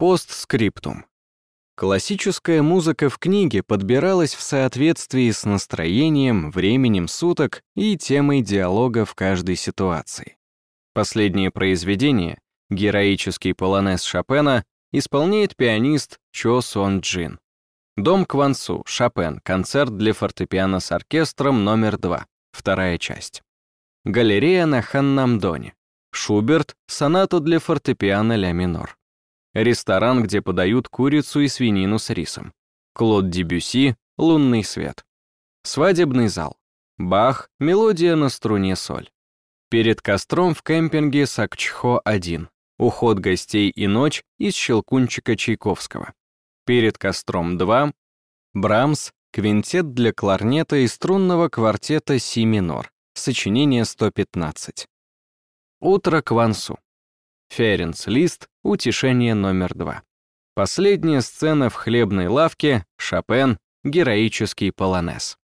Постскриптум. Классическая музыка в книге подбиралась в соответствии с настроением, временем суток и темой диалога в каждой ситуации. Последнее произведение, героический полонез Шопена, исполняет пианист Чо Сон Джин. Дом Квансу, Шопен, концерт для фортепиано с оркестром номер 2, вторая часть. Галерея на Ханнамдоне. Шуберт, соната для фортепиано ля минор. Ресторан, где подают курицу и свинину с рисом. Клод Дебюси, лунный свет. Свадебный зал. Бах, мелодия на струне соль. Перед костром в кемпинге Сакчхо-1. Уход гостей и ночь из Щелкунчика Чайковского. Перед костром 2. Брамс, квинтет для кларнета и струнного квартета си минор. Сочинение 115. Утро Квансу. Ференц Лист, утешение номер два. Последняя сцена в хлебной лавке, Шопен, героический полонез.